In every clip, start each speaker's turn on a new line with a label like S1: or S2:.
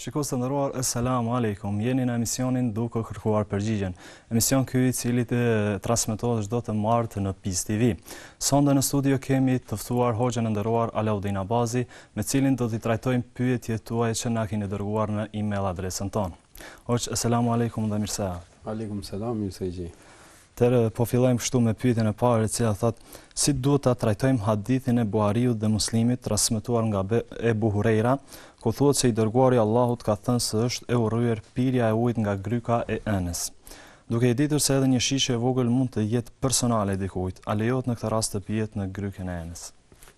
S1: Shikues të nderuar, Esselamu Alejkum. Jeni në emisionin Duke kërkuar përgjigjen. Emision ky i cili transmetohet çdo të martë në Peace TV. Sonte në studio kemi të ftuar hoxhën e nderuar Alaudin Abazi, me cilin do t'i trajtojmë pyetjet tuaja që na keni dërguar në email adresën tonë. Hoxh, Esselamu Alejkum dhe mirë
S2: se erdhe. Alejkum selam, mirë se
S1: ju gjeta. Atëherë po fillojmë kështu me pyetjen e parë e cila thotë, Si duhet ta trajtojmë hadithin e Buhariut dhe Muslimit transmetuar nga Ebu Hurejra, ku thuhet se i Dërguari i Allahut ka thënë se është e urryer pirja e ujit nga gryka e enës? Duke e ditur se edhe një shishe e vogël mund të jetë personale e dikujt, a lejohet në këtë rast të pihet në grykën e
S2: enës?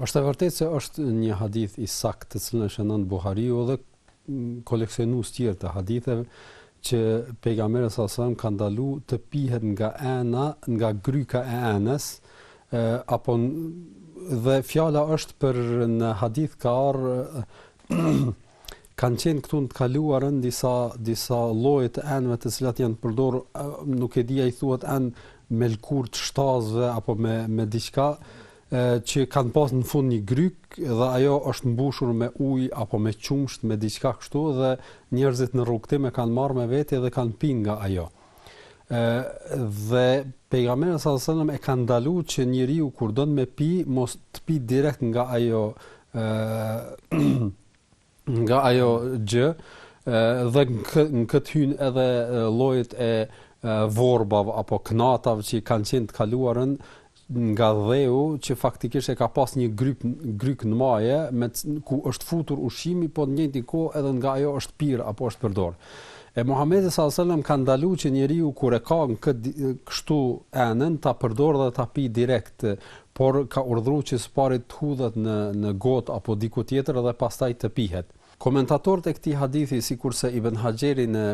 S2: Është e vërtetë se është një hadith i saktë, të cilin e shënon Buhariu dhe koleksionues të tjerë të haditheve që pejgamberi sallallahu alajhi wasallam ka ndalu të pihet nga ena, nga gryka e enës, e, apo dhe fjala është për në hadith ka ardhur Kanë qenë këtu në të kaluarën disa disa lloje të enëve të cilat janë përdorur, nuk e di a i thuhet enë me lëkurë të shtazëve apo me me diçka që kanë pas në fund një gryk dhe ajo është mbushur me ujë apo me qumësht me diçka kështu dhe njerëzit në rrugëtim e kanë marrë me vete dhe kanë pinë nga ajo. Ë dhe pejgamberi sallallahu alajhi wasallam e ka ndaluar që njeriu kur don me pi mos të pi direkt nga ajo ë nga ajo gjë ë dhe në këtë hyjnë edhe llojet e vorbave apo knatave që kanë qenë të kaluarën nga dheu që faktikisht e ka pas një gryk gryk në maje ku është futur ushqimi po në njëjtin kohë edhe nga ajo është pirë apo është përdor. E Muhamedi sallallahu alajhi wasallam ka ndaluar që njeriu kur e ka në kët kështu enën ta përdor dhe ta pi direkt, por ka urdhëruar që së pari të hudhet në në gotë apo diku tjetër dhe pastaj të pihet. Komentatorët e këtij hadithi sikurse Ibën Haxheri në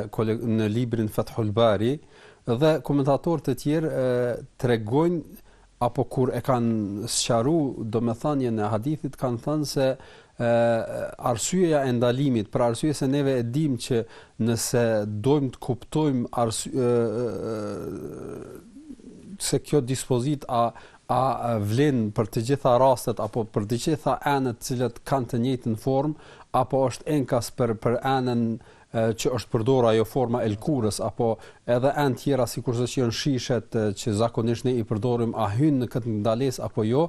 S2: në librin Fethul Bari dhe komentatorë të tjerë tregojnë apo kur e kanë sqaru domethënien e hadithit kanë thënë se e, arsyeja e ndalimit, për arsye se neve e dim që nëse dojmë të kuptojmë se kjo dispozit a, A vlen për të gjitha rastet apo për të gjitha enët të cilat kanë të njëjtën formë apo është enkas për për enën që është përdorur ajo forma e lkurës apo edhe enë tjera sikurse që janë shishet që zakonisht ne i përdorim a hyjnë në këtë ndalesë apo jo,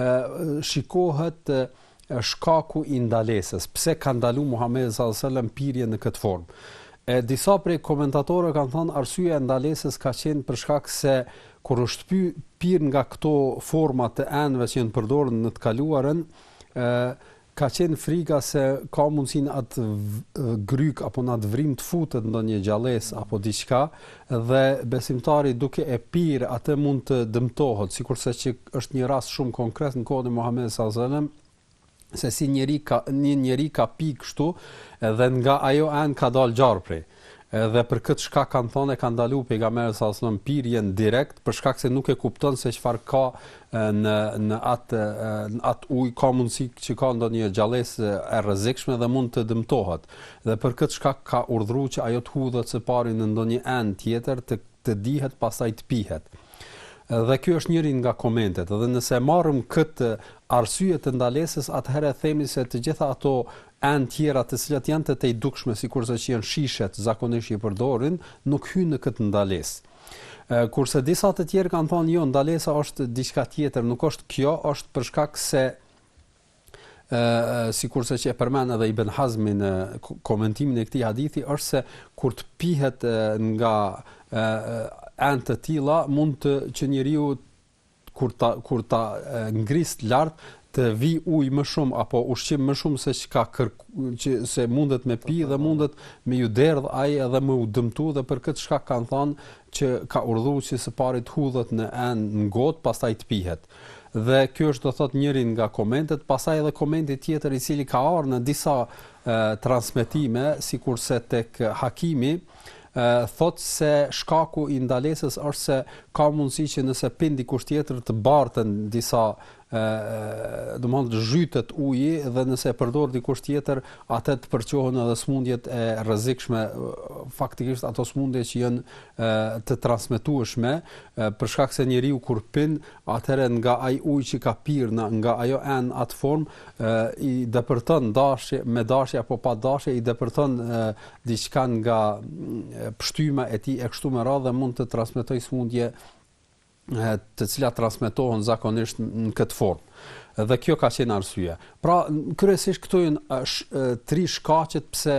S2: ë shikohet ë është shkaku i ndalesës, pse ka ndalu Muhamedi sallallahu alaihi wasallam pirje në këtë formë. E disa prej komentatorëve kanë thënë arsyeja e ndalesës ka qenë për shkak se kur është py, pir nga këto forma të enëve që janë përdorur në të kaluarën, ë ka qenë frika se ka mundësi në atë grykë apo në atë vrimë të futet ndonjë gjallesë apo diçka Dhe besimtari duke e pirë atë mund të dëmtohet, sikurse që është një rast shumë konkret në kohën e Muhamedit sallallahu alaihi wasallam, se si njëri ka, një njeri ka pi kështu dhe nga ajo enë ka dalë gjarpri. Dhe për këtë shkak kanë thonë e ka ndalu pejgamberi sallallahu alaihi wasallam pirjen direkt, për shkak se nuk e kupton se çfarë ka në në atë në atë ujë ka mundësi që ka ndonjë gjallesë e rrezikshme dhe mund të dëmtohet. Dhe për këtë shkak ka urdhru që ajo të hudhet së pari në ndonjë enë tjetër të të dihet pastaj të pihet. Dhe ky është njëri nga komentet. Dhe nëse e marrim këtë arsye të ndalesës atëherë themi se të gjitha ato enë tjera të cilat janë të tejdukshme sikurse që janë shishet zakonisht që i përdorin nuk hyjnë në këtë ndalesë. Kurse disa të tjerë kanë thënë jo ndalesa është diçka tjetër nuk është kjo është për shkak se sikurse që e përmend edhe Ibn Hazmi në komentimin e këtij hadithi është se kur të pihet nga enë të tilla mund të që njeriu kur ta kur ta ngris lart të vi ujë më shumë apo ushqim më shumë se çka që se mundet me pi dhe mundet me ju derdh ai edhe me u dëmtu dhe për këtë shkak kanë thënë që ka urdhëruar që së pari të hudhet në enë në gotë pastaj të pihet Dhe kjo është do thotë njëri nga komentet, pastaj edhe komenti tjetër i cili ka ardhur në disa e, transmetime, sikurse tek Hakimi, thotë se shkaku i ndalesës është se ka mundësi që nëse pin dikush tjetër të barten disa do të thotë zhytet uji dhe nëse e përdor dikush tjetër atë të përçohen edhe smundjet e rrezikshme faktikisht ato smundje që janë të transmetueshme, për shkak se njeriu kur pin, atëherë nga ai ujë që ka pirë, në, nga ajo enë atë formë, ë i depërton dashje, me dashje apo pa dashje i depërton diçka nga pështyma e tij e kështu me radhë dhe mund të transmetojë sëmundje të cilat transmetohen zakonisht në këtë formë. Dhe kjo ka qenë arsye. Pra, kryesisht këto janë tri shkaqet pse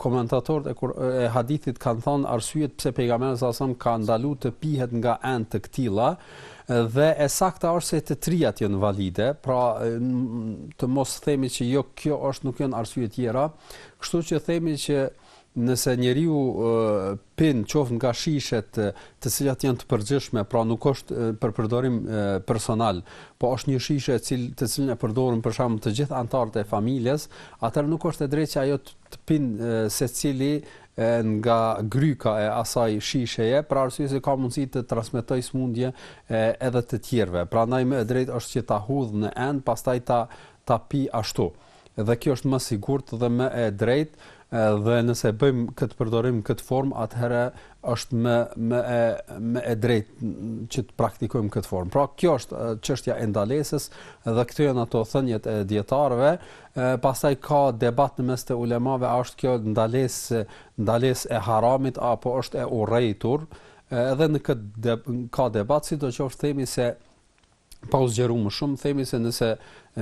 S2: komentatorët e, e hadithit kanë thënë arsyet pse pejgamberi sallallahu alaihi wasallam ka ndalu të pihet nga enë të këtilla dhe e sakta është se të trijat janë valide, pra të mos themi që jo kjo është nuk janë arsye tjera, kështu që themi që Nëse njeriu pin qoftë nga shishet të cilat janë të përgjithshme, pra nuk është për përdorim personal, po është një shishe e cilë të cilën e përdorin për shembull të gjithë anëtarët e familjes, atëherë nuk është e drejtë që ai të pin secili nga gryka e asaj shisheje, për arsye se ka mundësi të transmetoj smundje edhe të tjerëve. Prandaj më e drejtë është që ta hudh në enë, pastaj ta ta pi ashtu. dhe kjo është më e sigurt dhe më e drejtë dhe nëse e bëjmë këtë përdorim këtë formë atëherë është më më e më e drejtë që të praktikojmë këtë formë. Pra kjo është çështja e ndalesës dhe këto janë ato thëniet e dijetarëve. Pastaj ka debat në mes të ulemave a është kjo ndalesë ndalesë e haramit apo është e urrejtur. Edhe në këtë ka debat sidoqoftë themi se pa u zgjeru më shumë, themi se nëse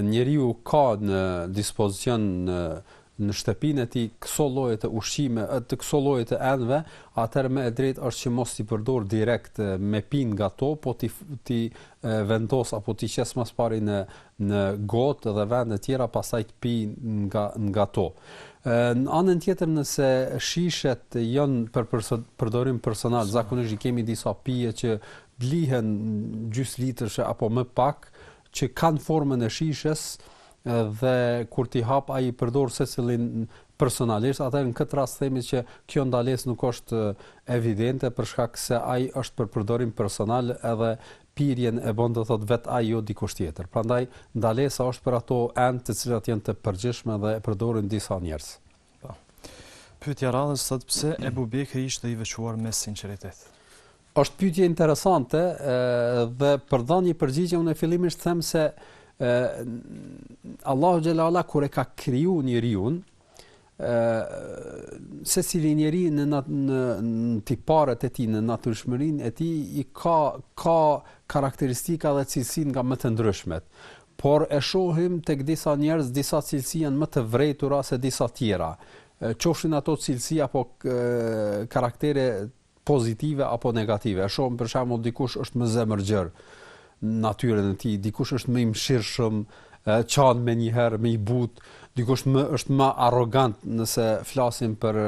S2: njeriu ka në dispozicion në në shtëpinë e tij këso lloje të ushqime, të këso lloje të enëve, atëherë më e drejtë është që mos t'i përdor direkt me pin nga to, po t'i t'i vendos apo t'i qes më pari në në gotë dhe vende të tjera, pastaj të pi nga nga to. Në anën tjetër nëse shishet janë për përdorim personal, zakonisht i kemi disa pije që blihen gjysëlitërshe apo më pak që kanë formën e shishes dhe kur t'i hap ai i përdor secilin personalisht, atëherë në këtë rast themi që kjo ndalesë nuk është evidente për shkak se ai është për përdorim personal edhe pirjen e bën do thotë vetë ai jo dikush tjetër. Prandaj ndalesa është për ato enë të cilat janë të përgjithshme dhe e përdorin disa njerëz.
S1: Po. Pyetja e radhës thotë pse Ebu Bekri ishte i veçuar me sinqeritet.
S2: Është pyetje interesante dhe për të dhënë një përgjigje unë fillimisht them se e, Allahu xhele ue ala kur e ka kriju njeriun secili njeri në, në, në, në tiparet e tij, në natyrshmërinë e tij, i ka, ka karakteristika dhe cilësi nga më të ndryshmet. Por e shohim tek disa njerëz, disa cilësi janë më të vrejtura se disa tjera. Qofshin ato cilësi apo karaktere pozitive apo negative. E shohim për shembull dikush është më zemërgjerë në natyrën e tij, dikush është më i mëshirshëm, qan menjëherë, më i butë, dikush më është më arrogant nëse flasim për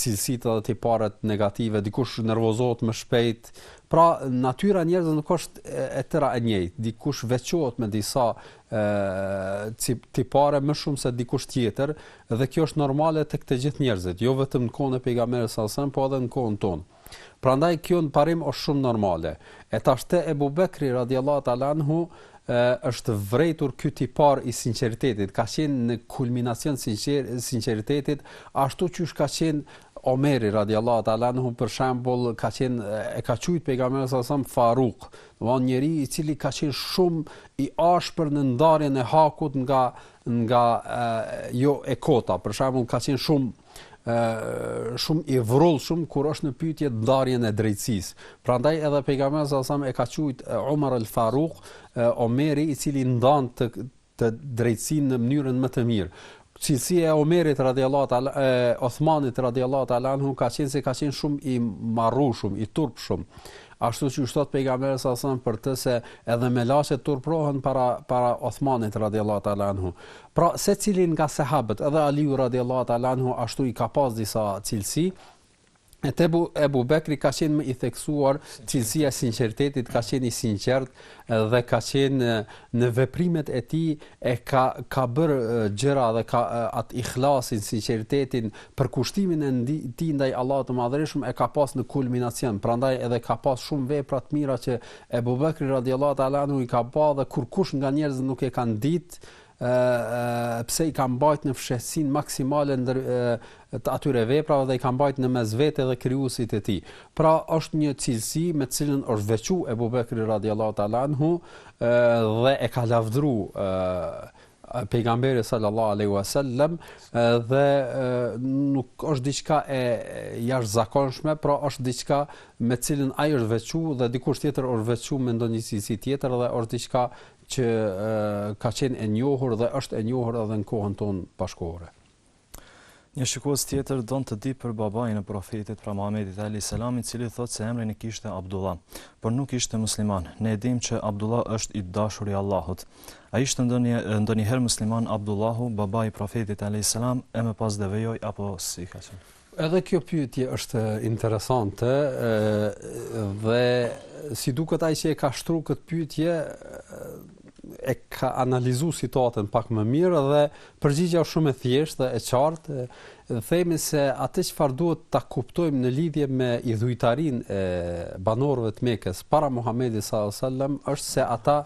S2: cilësitë edhe tiparet negative, dikush nervozohet më shpejt. Pra, natyra e njerëzve nuk është e tëra e njëjtë. Dikush veçohet me disa ë tipare më shumë se dikush tjetër, Dhe kjo është normale tek të gjithë njerëzit, jo vetëm në kohën e Pejgamberit sallallahu alejhi ve sellem, po edhe në kohën tonë. Prandaj kjo në parim është shumë normale. E tash te Ebu Bekri radiallahu ta'ala anhu, është vrejtur ky tipar i sinqeritetit, ka qenë në kulminacion sinqer, sinqeritetit, ashtu qysh ka qenë Omeri radiallahu ta'ala anhu për shembull ka qenë e ka qujt Pejgamberi sa sa Faruk, do të thonë njeri i cili ka qenë shumë i ashpër në ndarjen e hakut nga nga jo e kota, për shembull ka qenë shumë shumë i vrullshëm kur është në pyetje ndarjen e drejtësisë. Prandaj edhe pejgamberi sa sa e ka qujt Omar al Faruk, Omeri i cili ndan të të drejtësinë në mënyrën më të mirë. Cilësia e Omerit radhiyallahu ta'ala e Othmanit radhiyallahu ta'ala anhu ka qenë se ka qenë shumë i marrshëm, i turpshëm. Ashtu qysh thotë Pejgamberi sallallahu alejhi wasallam për të se edhe melaqet turprohen para para Othmanit radijallahu ta'ala anhu. Pra secili nga sahabët, edhe Aliu radijallahu ta'ala anhu ashtu i ka pas disa cilësi, E te Ebu Bekri ka qenë më i theksuar, cilësia e sinqeritetit ka qenë i sinqert, dhe ka qenë në veprimet e tij e ka ka bër gjëra dhe ka at ihlasin, sinqeritetin, përkushtimin e tij ndaj Allahut të Madhërishëm e ka pas në kulminacion. Prandaj edhe ka pas shumë vepra të mira që Ebu Bekri radhiyallahu ta'ala anhu i ka ba dhe kurkush nga njerëzit nuk e kanë ditë se i ka mbajt në fshehtësinë maksimale të atyre veprave dhe i ka mbajt në mes vete dhe Krijuesit të tij. Pra është një cilësi me të cilën është veçu Ebu Bekri radiallahu ta'ala anhu dhe e ka lavdru pejgamberi sallallahu alaihi wasallam dhe nuk është diçka e jashtëzakonshme, pra është diçka me të cilën ai është veçu dhe dikush tjetër është veçu me ndonjë cilësi tjetër dhe është diçka që ka qenë e njohur dhe është e njohur edhe në kohën tonë bashkëkohore.
S1: Një shikues tjetër don të di për babain e profetit, pra Muhamedit alayhis salam, i cili thotë se emrin e kishte Abdullah, por nuk ishte musliman. Ne e dimë që Abdullah është i dashur i Allahut. A ishte ndonjë ndonjëherë musliman Abdullahu, babai i profetit alayhis salam, e më pas devijoi apo si ka qenë?
S2: Edhe kjo pyetje është interesante dhe si duket ai që e ka shtru këtë pyetje e ka analizu situatën pak më mirë dhe përgjigja është shumë e thjeshtë dhe e qartë. Themi se atë çfarë duhet ta kuptojmë në lidhje me idhujtarinë e banorëve të Mekës para Muhamedit sallallahu alajhi wasallam është se ata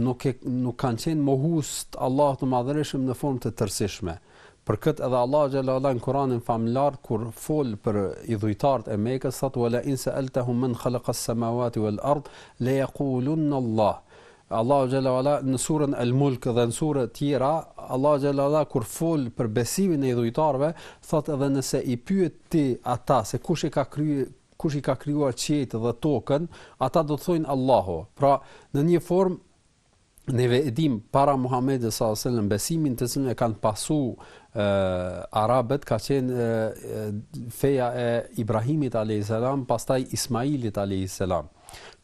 S2: nuk e, nuk kanë qenë mohus të Allahut të Madhërishëm në formë të tërësishme. Për këtë edhe Allahu xhelle ue ala në Kuranin famëlartë kur fol për idhujtarët e Mekës thotë wala in sa'altahum man khalaqa as-samawati wal ard la yaqulunna Allah. Allahu xhelle ue ala në surën El Mulk dhe në sure të tjera Allahu xhelle ue ala kur fol për besimin e idhujtarëve thotë edhe nëse i pyet ti ata se kush e ka kryer kush i ka krijuar qiejt dhe tokën, ata do të thojnë Allahu. Pra, në një formë ne e dimë para Muhamedit sallallahu alaihi wasallam besimin të cilën e kanë pasu e, arabët ka qenë e, e, feja e Ibrahimit alayhis salam pastaj Ismailit alayhis salam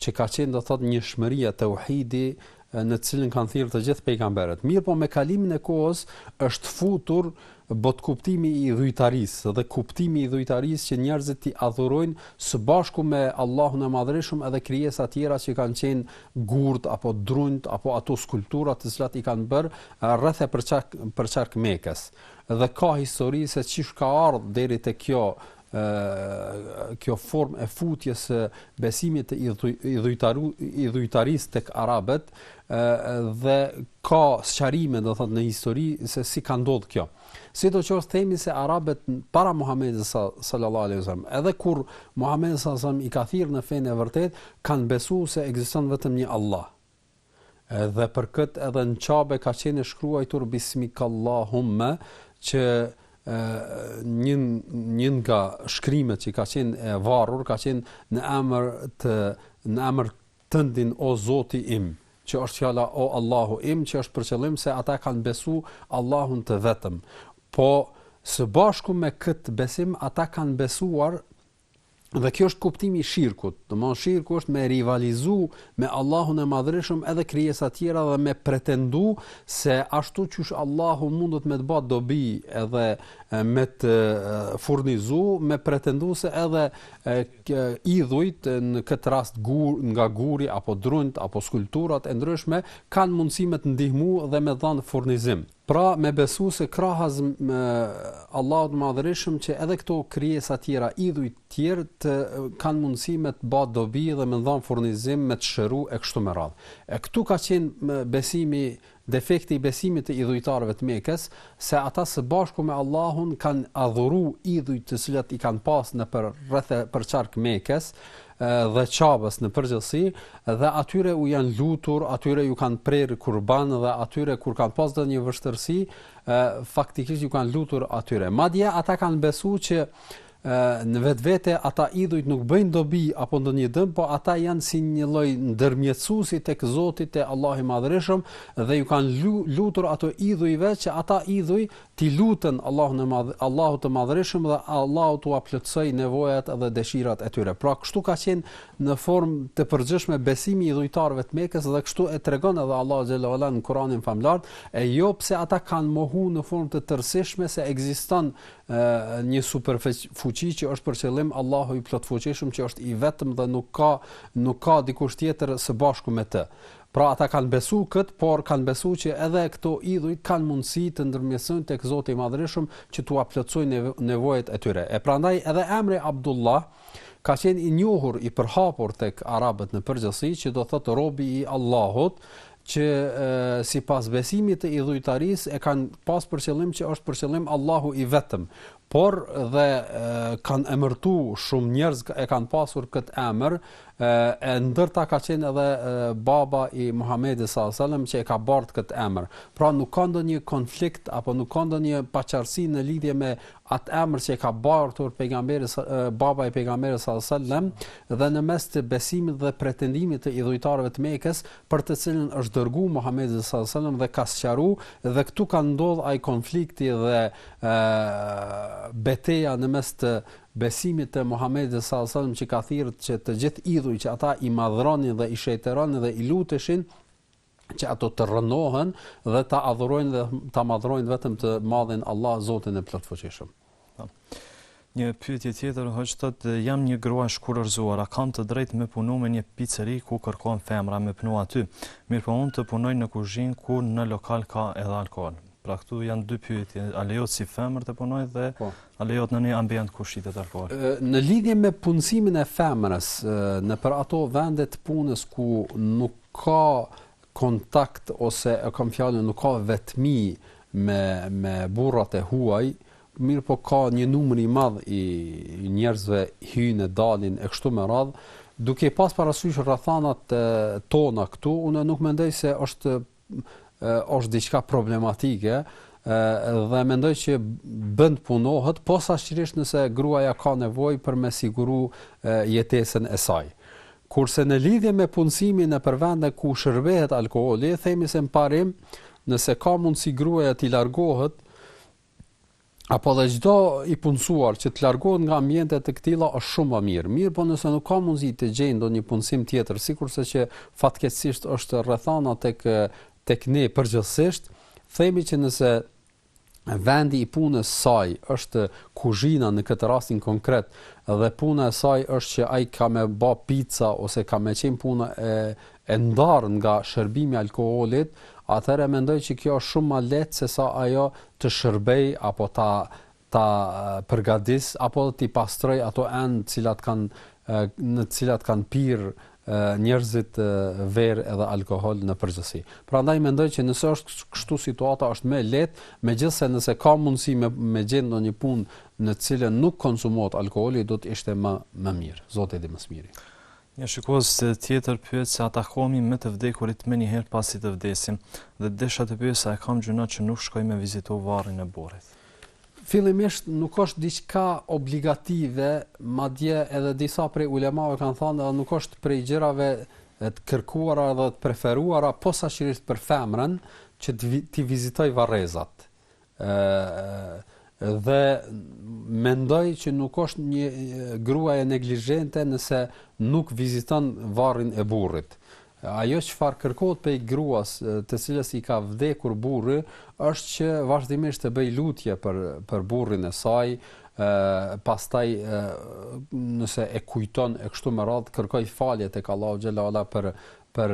S2: që ka qenë do thotë njëshmëria, teuhidi në cilën kanë thirrë të gjithë pejgamberët mirëpo me kalimin e kohës është futur e, Botëkuptimi i idhujtarisë dhe kuptimi i idhujtarisë që njerëzit t'i adhurojnë së bashku me Allahun e Madhërishëm edhe krijesa tjera që kanë qenë gurtë apo drunjtë apo ato skulptura të cilat i kanë bërë rreth e përqark Mekës dhe ka histori se qysh ka ardhur deri te kjo kjo formë e futjes së besimit të idhujtaru idhujtarisë tek arabët dhe ka sqarime do thotë në histori se si ka ndodhur kjo. Sidoqoftë themi se arabët para Muhamedit sallallahu alaihi wasallam, edhe kur Muhamedi sallallahu alaihi wasallam i ka thirrë në fenë e vërtetë, kanë besuar se ekziston vetëm një Allah. Dhe për këtë edhe në Qabe ka qenë e shkruajtur Bismikallahumma që një një nga shkrimet që ka qenë e varur ka qenë në emër të në emër tëndin o Zoti im që është fjala o Allahu im që është për qëllim se ata kanë besu Allahun të vetëm po së bashku me këtë besim ata kanë besuar Dhe kjo është kuptimi i shirkut. Domethënë shirku është me rivalizu me Allahun e Madhërishëm edhe krijesa të tjera dhe me pretendu se ashtu qysh Allahu mundet me të ba dobi edhe me të furnizu, me pretendu se edhe idhujt në këtë rast gur, nga guri apo drunjt apo skulpturat e ndryshme kanë mundësi me të ndihmu dhe me dhanë furnizim. Pra me besu se krahas Allahut të Madhërishëm që edhe këto krijesa tjera, idhuj tjerë të kanë mundësi me të ba dobi dhe me dhanë furnizim, me të shëru e kështu me radhë. E këtu ka qenë besimi, defekti i besimit të idhujtarëve të Mekës, se ata së bashku me Allahun kanë adhuru idhuj të cilat i kanë pas nëpër rreth e përqark Mekës, dhe Qabes në përgjithësi dhe atyre u janë lutur, atyre ju kanë prerë kurban dhe atyre kur kanë pas ndonjë vështirësi, faktikisht ju kanë lutur atyre. Madje ata kanë besu që në vetvete ata idhujt nuk bëjnë dobi apo ndonjë dëm, po ata janë si një lloj ndërmjetësuesi tek Zoti te Allahu i Madhërishëm dhe ju kanë lutur ato idhujve që ata idhuj t'i luten Allahut e Madh, Allahut të Madhërishëm dhe Allahu t'ua plotësojë nevojat dhe dëshirat e tyre. Pra kështu ka qenë në formë të përgjithshme besimi i idhujtarëve të Mekës dhe kështu e tregon edhe Allahu xhele ue ala në Kur'anin famëlart, e jo pse ata kanë mohu në formë të tërësishme se ekziston një superfuqi që është për qëllim Allahu i plotfuqishëm që është i vetëm dhe nuk ka nuk ka dikush tjetër së bashku me të. Pra ata kanë besu këtë, por kanë besu që edhe këto idhuj kanë mundësi të ndërmjetësojnë tek Zoti i Madhërishëm që t'ua plotësojnë nevojat e tyre. E prandaj edhe emri Abdullah ka qenë i njohur, i përhapur tek arabët në përgjithësi, që do thotë robi i Allahut, që sipas besimit të idhujtarisë e kanë pas për qëllim që është për qëllim Allahu i vetëm. por dhe kanë emërtu shumë njerëz e kanë pasur këtë emër e ndër ta ka qenë edhe baba i Muhamedit sallallahu alajhi wasallam që e ka bart këtë emër. Pra nuk ka ndonjë konflikt apo nuk ka ndonjë paqartësi në lidhje me atë emër që e ka bartur pejgamberi baba i pejgamberit sallallahu alajhi wasallam dhe në mes të besimit dhe pretendimit të idhujtarëve të Mekës, për të cilën është dërgu Muhamedi sallallahu alejhi ue sellem dhe ka sqaru dhe këtu ka ndodh ai konflikti dhe e, beteja në mes të besimit të Muhamedit sallallahu alejhi ue sellem që ka thirrë që të gjithë idhuj që ata i madhronin dhe i shenjtëronin dhe i luteshin që ato të rrënohen dhe ta adhurojnë dhe ta madhrojnë vetëm të madhin Allah Zotin e plotfuqishëm.
S1: Një pyetje tjetër, hoxhë thotë, jam një grua e shkurorëzuar, a kam të drejtë me punu me një piceri ku kërkon femra me punu aty? Mirëpo unë të punoj në kuzhinë ku në lokal ka edhe alkool. Pra këtu janë dy pyetje, a lejohet si femër të punojë dhe po. a lejohet në një ambient ku shitet alkool?
S2: Në lidhje me punësimin e femrës nëpër ato vende të punës ku nuk ka kontakt ose e kam fjalën nuk ka vetmi me me burrat e huaj, mirëpo ka një numër i madh i njerëzve hyjnë e dalin e kështu me radhë, duke i pas parasysh rrethanat tona këtu, unë nuk mendoj se është është diçka problematike dhe mendoj që bën të punohet posaçërisht nëse gruaja ka nevojë për me siguru jetesën e saj. Kurse në lidhje me punësimin nëpër vende ku shërbehet alkooli, themi se në parim, nëse ka mundësi gruaja t'i largohet, apo dhe çdo i punësuar që të largohet nga ambiente të këtilla është shumë më mirë. Mirëpo nëse nuk ka mundësi të gjejë ndonjë punësim tjetër, sikurse që fatkeqësisht është rrethana tek tek ne përgjithësisht, themi që nëse vendi i punës së saj është kuzhina në këtë rastin konkret dhe puna e saj është që ajo ka me ba pica ose ka me qenë puna e e ndarë nga shërbimi i alkoholit, atëherë mendoj që kjo është shumë më e lehtë se sa ajo të shërbejë apo ta ta përgatisë apo t'i pastrojë ato enë të cilat kanë në të cilat kanë pirë njerëzit verë edhe alkohol në përgjithësi. Prandaj mendoj që nëse është kështu situata është më e lehtë, megjithëse nëse ka mundësi me me gjet ndonjë punë në të cilën nuk konsumohet alkooli, do të ishte më më mirë. Zoti e di më së miri.
S1: Një shikues tjetër pyet se a takohemi me të vdekurit menjëherë pasi të vdesim dhe desha të pyes a e kam gjynah që nuk shkoj me vizitu varrin e burrit.
S2: Fillimisht nuk është diçka obligative, madje edhe disa prej ulemave kanë thënë se nuk është prej gjërave të kërkuara dhe të preferuara posaçërisht për femrën që t'i vizitojë varrezat. ë dhe mendoj që nuk është një gruaje neglizhente nëse nuk viziton varrin e burrit. Ajo çfarë kërkohet prej gruas të cilës i ka vdekur burri është që vazhdimisht të bëjë lutje për për burrin e saj, ë pastaj ë nëse e kujton e kështu me radhë kërkojë falje tek Allahu xhelala për për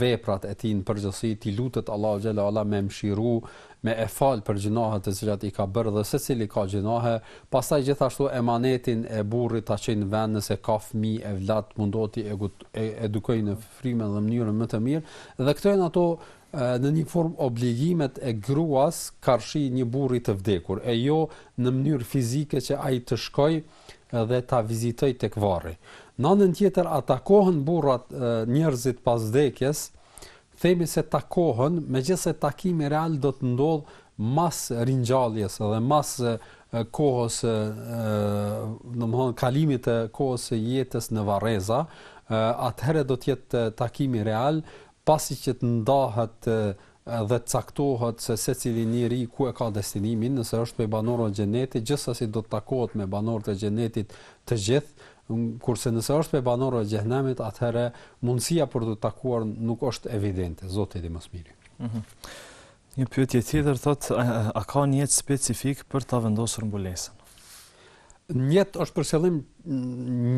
S2: veprat e tij në përgjithësi t'i lutet Allahu xhelala me mëshiru me e falë për gjynahet të cilat i ka bërë dhe secili ka gjynahe, pastaj gjithashtu emanetin e burrit ta çojë në vend nëse ka fëmijë, evlat, të mundohet t'i edukojë në frymen dhe mënyrën më të mirë, dhe këto janë ato në një formë obligimet e gruas karshi një burri të vdekur, e jo në mënyrë fizike që ajo të shkojë dhe ta vizitojë tek varri. Në anën tjetër a takohen burrat njerëzit pas vdekjes, Themi se takohen, megjithëse takimi real do të ndodhë mas ringjalljes dhe mas kohës, domthonë kalimit të kohës së jetës në varreza, atëherë do të jetë takimi real, pasi që të ndahet dhe të caktohet se secili njeri ku e ka destinimin, nëse është prej banorëve të xhenetit, gjithsesi do të takohet me banorët e xhenetit të gjithë, Kurse nëse është pe banorëve të xhehenemit atëherë mundësia për t'u takuar nuk është evidente, Zoti e di më së miri. Mhm.
S1: Një pyetje tjetër thotë a ka nijet specifik për ta vendosur mbulesën?
S2: Nijet nëse është për qëllim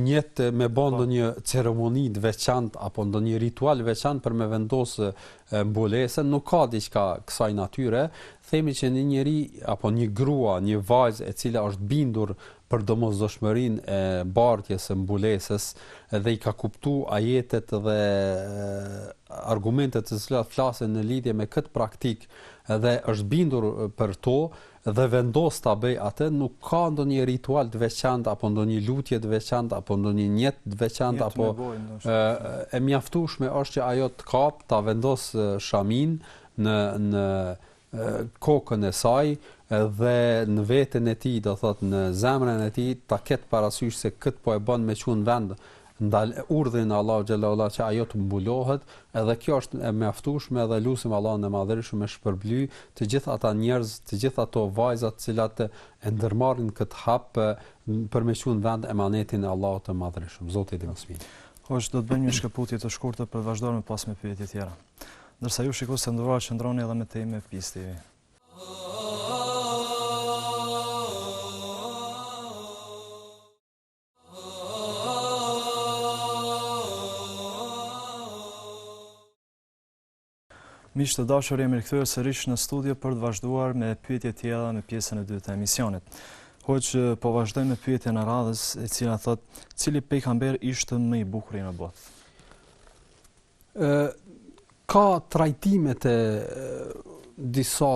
S2: nijet me ba
S1: po.
S2: ndonjë ceremoni të veçantë apo ndonjë ritual veçantë për me vendos mbulesën, nuk ka diçka kësaj natyre, themi që një njeri apo një grua, një vajzë e cila është bindur për domosdoshmërinë e bartjes së mbulesës dhe i ka kuptu ajetet dhe argumentet të cilat flasin në lidhje me këtë praktikë dhe është bindur për to dhe vendos ta bëjë atë, nuk ka ndonjë ritual të veçantë apo ndonjë lutje të veçantë apo ndonjë njet të veçantë apo e, e mjaftueshme është që ajo të kapë, ta vendos shaminë në në kokën e saj dhe në veten e tij, do thotë në zemrën e tij, ta ketë parasysh se këtë po e bën me çu në vend urdhrin e Allahut xhelle ue ala që ajo të mbulohet, edhe kjo është e mjaftueshme dhe lusim Allahun e Madhërishëm me i shpërbly të gjithë ata njerëz, të gjitha ato vajza të cilat e ndërmarrin këtë hap për me çu në vend emanetin e Allahut të Madhërishëm. Zoti e di
S1: më së miri. Hoxhë, do të bëjmë një shkëputje të shkurtër për të vazhduar më pas me pyetje tjera. Ndërsa ju shikues të nderuar qëndroni edhe më tej me Peace TV. Miq të dashur jemi rikthyer sërish në studio për të vazhduar me pyetje tjera në pjesën e dytë të emisionit. Hoxhë po vazhdoj me pyetjen e radhës, e cila thotë, cili pejgamber ishte më i bukuri në botë?
S2: Ë ka trajtime të disa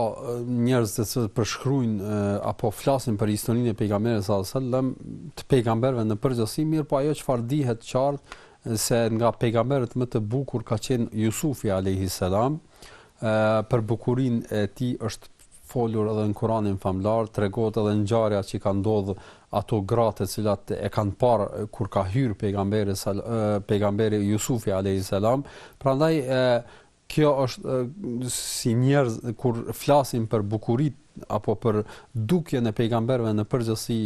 S2: njerëzve të cilët përshkruajnë apo flasin për historinë e pejgamberit sallallahu alajhi wasallam të pejgamberëve në përgjithësi mirëpo ajo çfarë dihet qartë se nga pejgamberët më të bukur ka qenë Jusufi alayhi salam për bukurinë e tij është folur edhe në Kur'anin famëlartë, tregohet edhe ngjarja që i kan ndodh ato gratë të cilat e kanë parë kur ka hyrë pejgamberi pejgamberi Jusufi alayhis salam, prandaj kjo është si njerëz kur flasin për bukuritë apo për dukjen e pejgamberëve në përgjithësi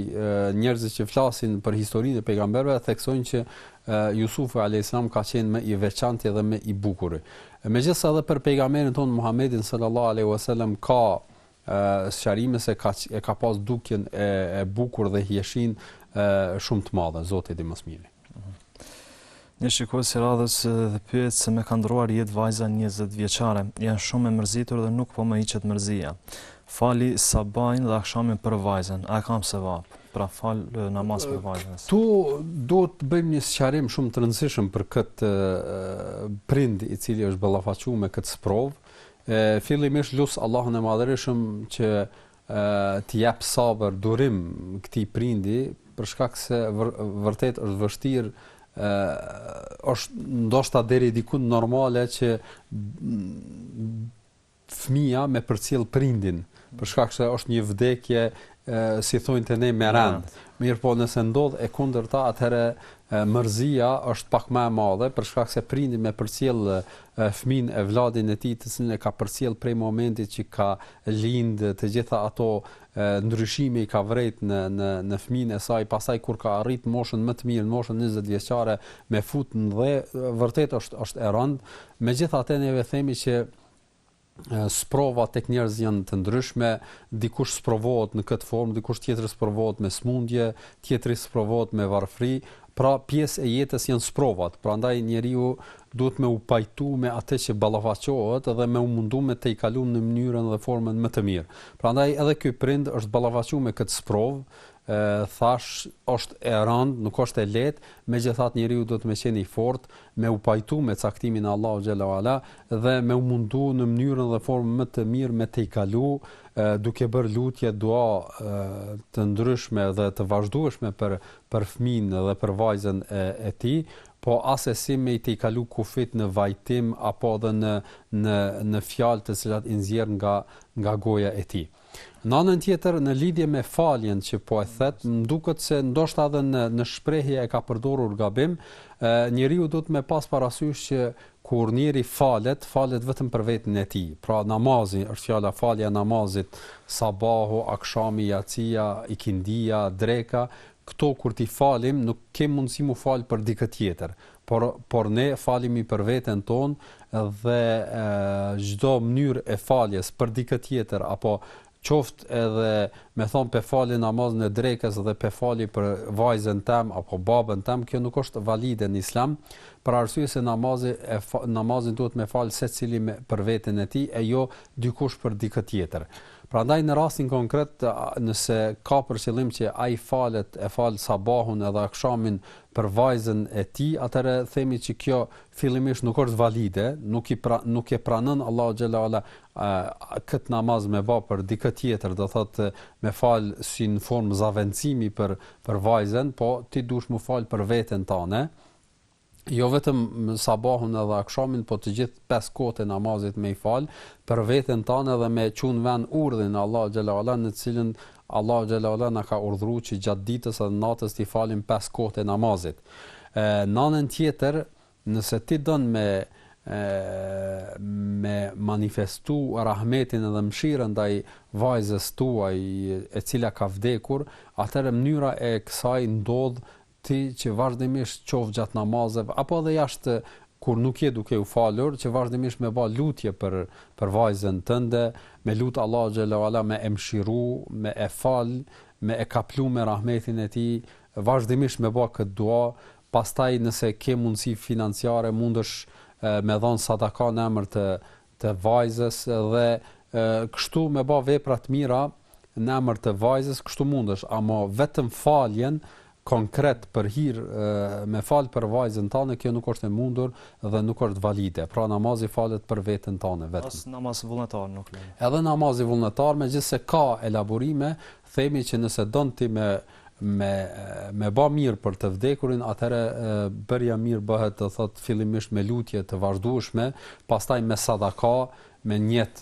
S2: njerëzit që flasin për historinë e pejgamberëve theksojnë që Jusufi alayhis salam ka qenë më i veçanti dhe më i bukuri. Megjithëse edhe për pejgamberin tonë Muhammedin sallallahu alaihi wasallam ka sqarime se ka e ka pas dukjen e e bukur dhe hijeshinë shumë të madhe Zoti e di më së miri.
S1: Një shikues i radhës na pyet se më ka ndruar jetë vajza 20 vjeçare. Jam shumë e mërzitur dhe nuk po më hiqet mërzia. Fali sabahun dhe akshamin për vajzën. A kam sevap. Pra fal namaz për vajzën.
S2: Ktu duhet të bëjmë një sqarim shumë të rëndësishëm për këtë prind i cili është ballafaqu me këtë sprovë. Fillimisht lus Allahun e madhërishëm që T'i jep sabër, durim këtij prindi, për shkak se vërtet është vështirë është ndoshta deri diku normale që fëmija me përcjell prindin, për shkak se është një vdekje si thonë te ne me rend. Mirëpo nëse ndodh e kundërta, atëherë mërzia është pak më e madhe për shkak se prindi me përcjell fëmijën evladin e tij të cilin e ka përcjell prej momentit që ka lind të gjitha ato ndryshime i ka vrejt në në në fëmijën e saj pastaj kur ka arrit moshën më të mirë në moshën 20 vjeçare me fut në dhe vërtet është është e rëndë megjithatë neve themi që Sprova tek njerëz janë të ndryshme, dikush sprovohet në këtë formë, dikush tjetër sprovohet me sëmundje, tjetri sprovohet me varfëri, pra pjesë e jetës janë sprovat, prandaj njeriu duhet me u pajtu me atë që ballafaqohet dhe me u mundu me tejkalu në mënyrën dhe formën më të mirë. Prandaj edhe ky prind është ballafaquar me këtë sprovë, Thashë, është e rëndë, nuk është e lehtë, megjithatë njeriu duhet me qenë i fortë, me u pajtu me caktimin e Allahut xhel-le ue ala dhe me u mundu në mënyrën dhe formën më të mirë me tejkalu, duke bërë lutje, dua të ndryshme dhe të vazhdueshme për për fëmijën dhe për vajzën e e tij, po assesi me i tejkalu kufijtë në vajtim apo edhe në në në fjalë të cilat i nxjerr nga nga goja e tij. Në anën tjetër, në lidhje me faljen që po e thet, më duket se ndoshta edhe në në shprehje e ka përdorur gabim, ë njeriu duhet me pas parasysh që kur njeri falet, falet vetëm për veten e tij. Pra namazi, është fjala falja e namazit, sabahu, akshami, jacia, ikindia, dreka, këto kur t'i falim nuk kem mundësi m'u fal për dikë tjetër. por por ne falemi për veten tonë dhe çdo mënyrë e faljes për dikë tjetër apo qoftë edhe me thonë pe fali namazin e drekës dhe pe fali për vajzën tem apo babën tem kjo nuk është valide në islam për arsye se namazi e fa, namazin duhet me fal secili me për veten e tij e jo dikush për dikë tjetër prandaj në rastin konkret nëse ka për qëllim që ai falet e fal sabahun edhe akshamin për vajzën e tij, atëherë themi që kjo fillimisht nuk është valide, nuk i pra, nuk e pranon Allahu xhel-le ue ala këtë namaz me ba për dikë tjetër, do thotë me fal si në formë zavendësimi për për vajzën, po ti dush m'u fal për veten tane. Jo vetëm sabahun edhe akshamin, po të gjithë pesë kohët e namazit me i fal për veten tane dhe me çu n'ven urdhrin Allahu xhel-le ue ala në të cilën Allahu xhele ve ala na ka urdhëruar që gjatë ditës edhe natës t'i falim pesë kohët e namazit. E, në anën tjetër, nëse ti don me e manifestu rahmetin dhe mëshirën ndaj vajzës tuaj e cila ka vdekur, atëherë mënyra e kësaj ndodh Ti që vazhdimisht qoftë gjatë namazeve apo edhe jashtë kur nuk je duke u falur, që vazhdimisht me ba lutje për për vajzën tënde, me lut Allahu xhele ve ala me e mshiru, me e fal, me e kaplu me rahmetin e tij, vazhdimisht me ba këtë dua, pastaj nëse ke mundësi financiare mundësh me dhanë sadaka në emër të të vajzës dhe kështu me ba vepra të mira në emër të vajzës kështu mundesh ama vetëm faljen konkret për hir me fal për vajzën tande kjo nuk është e mundur dhe nuk është valide. Pra namazi falet për veten tande vetëm.
S1: As namaz vullnetar nuk lejohet.
S2: Edhe namazi vullnetar megjithëse ka elaborime themi që nëse don ti me me me ba mirë për të vdekurin atëherë bërja mirë bëhet do thot fillimisht me lutje të vazhdueshme pastaj me sadaka me nijet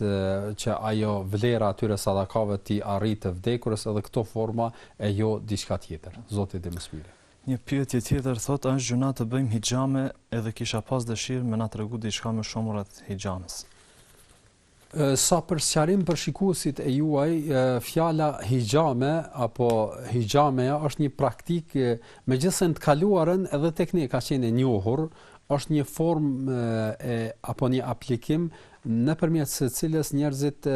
S2: që ajo vlera atyre sadakave t'i arrijë të vdekurës edhe këto forma e jo diçka tjetër Zoti e di më së miri
S1: Një pyetje tjetër thotë është gjynah të bëjmë hixhame edhe kisha pas dëshirë me na tregu diçka më shumë rreth hixhamës.
S2: Sa për sqarim për shikuesit e juaj, fjala hixhame apo hixhameja është një praktikë, megjithëse në të kaluarën edhe tek ne ka qenë e njohur, është një formë e apo një aplikim nëpërmjet së cilës njerëzit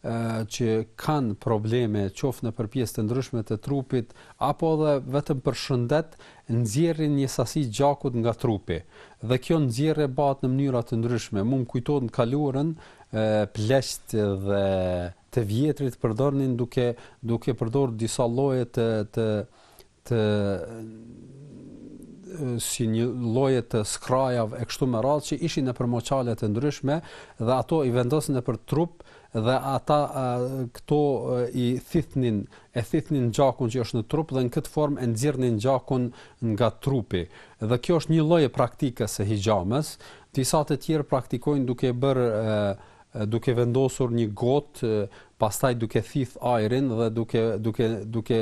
S2: që kanë probleme qoftë nëpër pjesë të ndryshme të trupit apo edhe vetëm për shëndet nxjerrin një sasi gjakut nga trupi dhe kjo nxjerrje bëhet në mënyra të ndryshme, mu më kujtohet në të kaluarën pleqtë dhe të vjetrit përdornin duke duke përdorur disa lloje të të të si një lloje të skrrajave e kështu me radhë që ishin nëpër moçale të ndryshme dhe ato i vendosin nëpër trup dhe ata këto i thithnin e thithnin gjakun që është në trup dhe në këtë formë e nxirrnin gjakun nga trupi dhe kjo është një lloj e praktikës së hixhamës, disa të tjerë praktikojnë duke bërë duke vendosur një gotë, pastaj duke thith ajrin dhe duke duke duke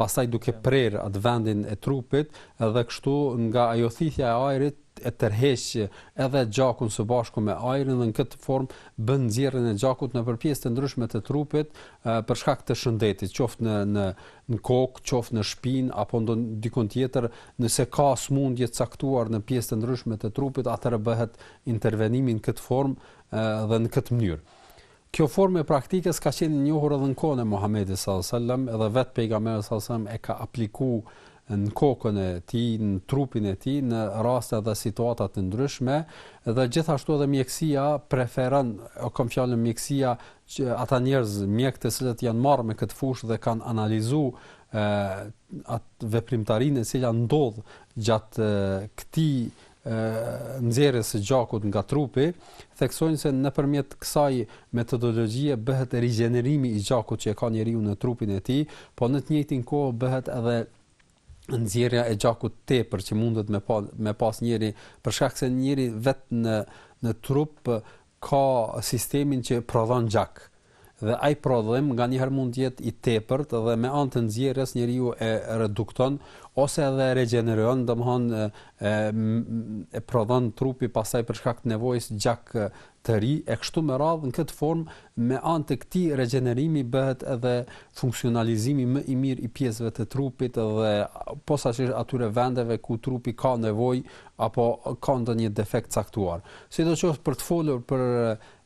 S2: pastaj duke prerë atë vendin e trupit dhe kështu nga ajo thithja e ajrit e tërheq edhe gjakun së bashku me ajrin dhe në këtë formë bën nxjerrjen e gjakut nëpër pjesë të ndryshme të trupit për shkak të shëndetit, qoftë në në në kokë, qoftë në shpinë apo ndodikun tjetër, nëse ka sëmundje të caktuar në pjesë të ndryshme të trupit, atëherë bëhet intervenimi në këtë formë dhe në këtë mënyrë. Kjo formë e praktikës ka qenë e njohur edhe në kohën e Muhamedit sallallahu alejhi ve sellem, edhe vetë Pejgamberi sallallahu alejhi ve sellem e ka apliku në kokën e tij, në trupin e tij, në raste dhe situata të ndryshme, dhe gjithashtu edhe mjekësia preferon, o kam fjalën mjekësia, që ata njerëz mjekë të cilët janë marrë me këtë fushë dhe kanë analizu atë veprimtarinë e cila ndodh gjatë këtij nxjerrjes së gjakut nga trupi, theksojnë se nëpërmjet kësaj metodologjie bëhet rigjenerimi i gjakut që e ka njeriu në trupin e tij, po në të njëjtin kohë bëhet edhe nxjerrja e gjakut tepër që mundet me pa, me pas njeriu për shkak se njeriu vetë në në trup ka sistemin që prodhon gjak dhe ai prodhim nganjëherë mund të jetë i tepërt dhe me anë të nxjerrjes njeriu e redukton ose edhe e regjeneron, domthonë e, e prodhon trupi pastaj për shkak të nevojës gjak të ri e kështu me radhë në këtë formë me anë të këtij regjenerimi bëhet edhe funksionalizimi më i mirë i pjesëve të trupit dhe posaçërisht atyre vendeve ku trupi ka nevojë apo ka ndonjë defekt të caktuar. Sidoqoftë për të folur për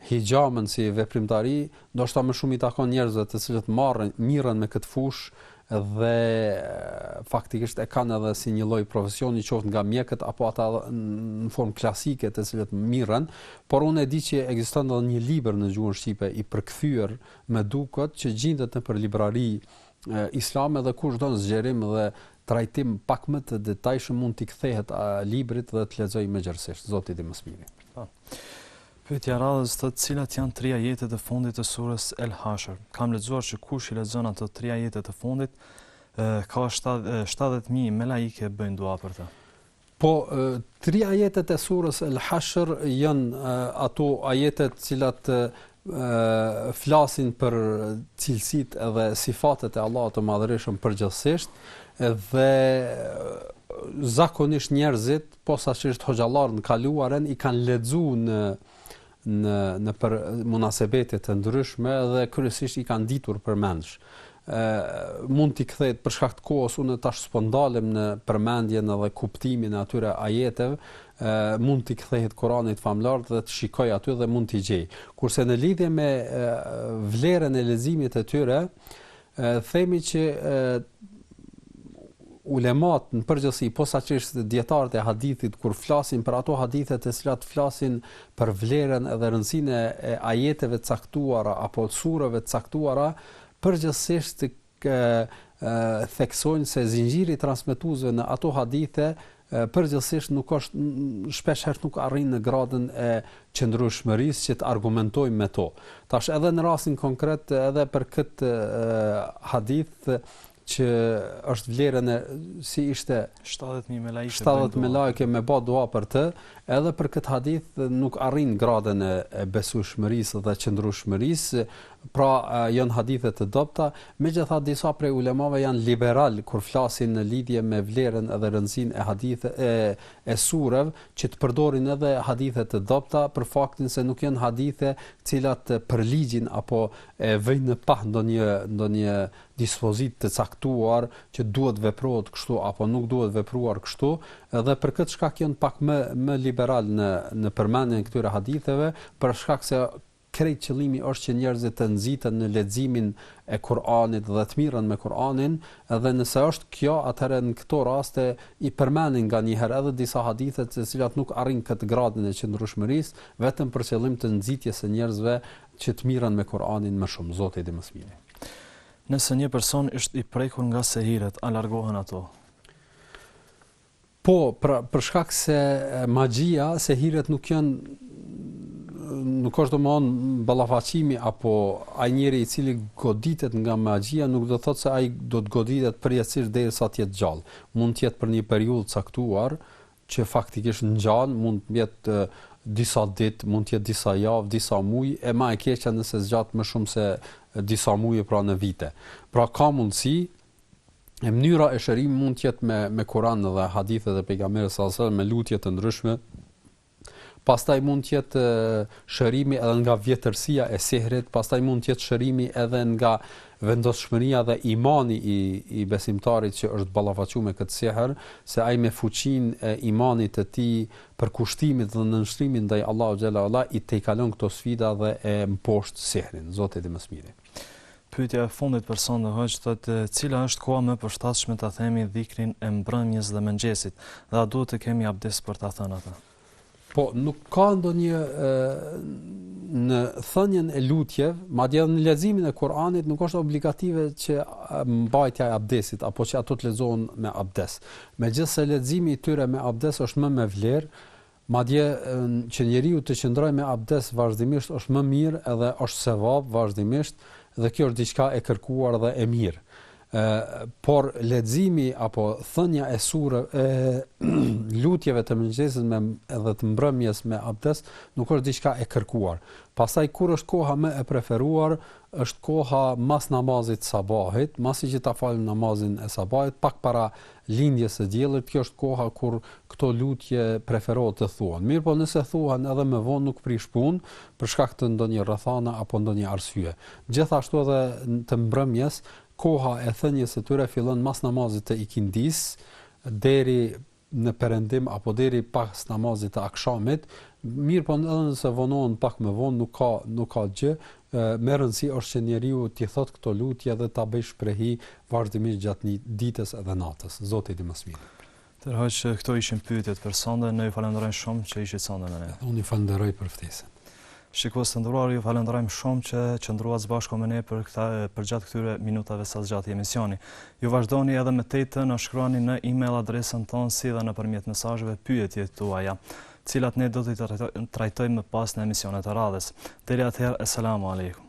S2: hixhamën si veprimtari, ndoshta më shumë i takon njerëzve të cilët marrin, mirren me këtë fushë dhe faktikisht e kanë edhe si një lloj profesioni qoftë nga mjekët apo ata në formë klasike të cilët mirren, por unë e di që ekziston edhe një libër në gjuhën shqipe i përkthyer më duket që gjendet nëpër librari Islame dhe kush don zgjerim dhe trajtim pak më të detajshëm mund t'i kthehet librit dhe të lexojë më gjerësisht. Zoti e di më së miri. Po.
S1: Pyetja e radhës thotë cilat janë tri ajetet e fundit të surës El Hashr. Kam lexuar që kush i lexon ato tri ajete të fundit, ka 70000 melaike bëjnë dua për të.
S2: Po tri ajetet e surës El Hashr janë ato ajetet të cilat flasin për cilësitë edhe sifatet e Allahut të Madhërishëm përgjithsisht dhe zakonisht njerëzit posaçërisht hoxhallarët në të kaluarën i kanë lexuar në në nëpër munasebete të ndryshme dhe kryesisht i kanë ditur përmendsh. ë mund t'i kthehet për shkak të kohës unë tash s'po ndalem në përmendjen edhe kuptimin e atyre ajeteve, ë mund t'i kthehet Kur'anit famëlartë dhe të shikojë aty dhe mund t'i gjejë. Kurse në lidhje me ë vlerën e leximit të tyre, themi që ulemat në përgjithësi posaçërisht dijetarët e hadithit kur flasin për ato hadithe të cilat flasin për vlerën edhe rëndësinë e ajeteve të caktuara apo surave të caktuara përgjithësisht theksojnë se zinxhiri i transmetuesve në ato hadithe përgjithësisht nuk është shpesh herë nuk arrin në gradën e qëndrueshmërisë që të argumentojmë me to. Tash edhe në rastin konkret edhe për këtë hadith që është vlerën e si ishte
S1: 70000 melaike 70000
S2: melaike me bë dua për të, edhe për këtë hadith nuk arrin gradën e besueshmërisë dhe qëndrueshmërisë, Pra, janë hadithe të dobëta, megjithatë disa prej ulemave janë liberalë kur flasin në lidhje me vlerën dhe rëndësinë e hadithe, e, e sureve, që të përdorin edhe hadithe të dobëta për faktin se nuk janë hadithe të cilat përligjin apo e vënë në pah ndonjë ndonjë dispozitë të caktuar që duhet veprohet kështu apo nuk duhet vepruar kështu, dhe për këtë shkak janë pak më më liberalë në në përmendjen e këtyre haditheve, për shkak se Krejt qëllimi është që njerëzit të nxiten në leximin e Kur'anit dhe të mirren me Kur'anin, dhe nëse është kjo atëherë në këto raste i përmendin nganjëherë edhe disa hadithe të cilat nuk arrijnë këtë gradën e qëndrueshmërisë, vetëm për qëllim të nxitjes së njerëzve që të mirren me Kur'anin më shumë. Zoti e di më së miri.
S1: Nëse një person është i prekur nga sehiret a largohen ato?
S2: Po, pra, për shkak se magjia, sehiret nuk janë nuk është domthon ballafaqimi apo ai njeri i cili goditet nga magjia nuk do të thotë se ai do të goditet përjetësisht derisa të jetë gjallë. Mund të jetë për një periudhë të caktuar që faktikisht ngjan, mund të jetë disa ditë, mund të jetë disa javë, disa muaj e më e keqja nëse zgjat më shumë se disa muaj pra në vite. Pra ka mundësi e mënyra e shërimit mund të jetë me me Kur'an dhe hadithe të pejgamberit sallallahu me lutje të ndryshme. Pastaj mund të jetë shërimi edhe nga vjetërsia e sehrit, pastaj mund të jetë shërimi edhe nga vendosmëria dhe imani i i besimtarit që është ballafaquar me këtë sehr, se ai me fuqinë e imanit të tij, përkushtimit dhe nënshtrimit ndaj Allahut xhele ue ala i tejkalon këto sfida dhe e mposht sehrin. Zoti e di më së miri.
S1: Pyetja e fundit për sonde hoxhë thotë cila është koha më e përshtatshme ta themi dhikrin e mbrëmjes dhe mëngjesit dhe a duhet të kemi abdes për ta thënë atë?
S2: Po nuk ka ndonjë në thënien e lutjeve, madje edhe në leximin e Kuranit nuk është obligative që mbajtja e abdesit apo që ato të lexohen me abdes. Megjithëse leximi i tyre me abdes është më me vlerë, Madje që njeriu të qëndrojë me abdes vazhdimisht është më mirë edhe është sevap vazhdimisht dhe kjo është diçka e kërkuar dhe e mirë. Ë por leximi apo thënia e sure e lutjeve të mëngjesit me edhe të mbrëmjes me abdes nuk është diçka e kërkuar. Pastaj kur është koha më e preferuar Është koha mas namazit të sabahit, masi që ta falim namazin e sabahit, pak para lindjes së diellit, kjo është koha kur këto lutje preferohet të thuhen. Mirëpo nëse thuhen edhe më vonë nuk prish punë për shkak të ndonjë rrethane apo ndonjë arsye. Gjithashtu edhe të mbrëmjes, koha e thënies së tyre fillon mas namazit të ikindisë deri në perëndim apo deri pas namazit të akshamit, mirëpo edhe nëse vonohen pak më vonë nuk ka nuk ka gjë, me rëndësi është që njeriu t'i thotë këto lutje dhe ta bëjë shprehi vazhdimisht gjatë ditës edhe natës. Zoti i di më së miri.
S1: Hoxhë, këto ishin pyetjet për sonde, ne ju falenderojmë shumë që ishit sonde me ne.
S2: Unë ju falenderoj për ftesën.
S1: Shikues të nderuar, ju falënderojmë shumë që qëndruat së bashku me ne për përgjatë këtyre minutave sa zgjati emisioni. Ju vazhdoni edhe më tej të na shkruani në email adresën tonë si dhe nëpërmjet mesazheve pyetjet tuaja, të cilat ne do t'i trajtojmë më pas në emisionet e radhës. Deri atëherë, eselamu alejkum.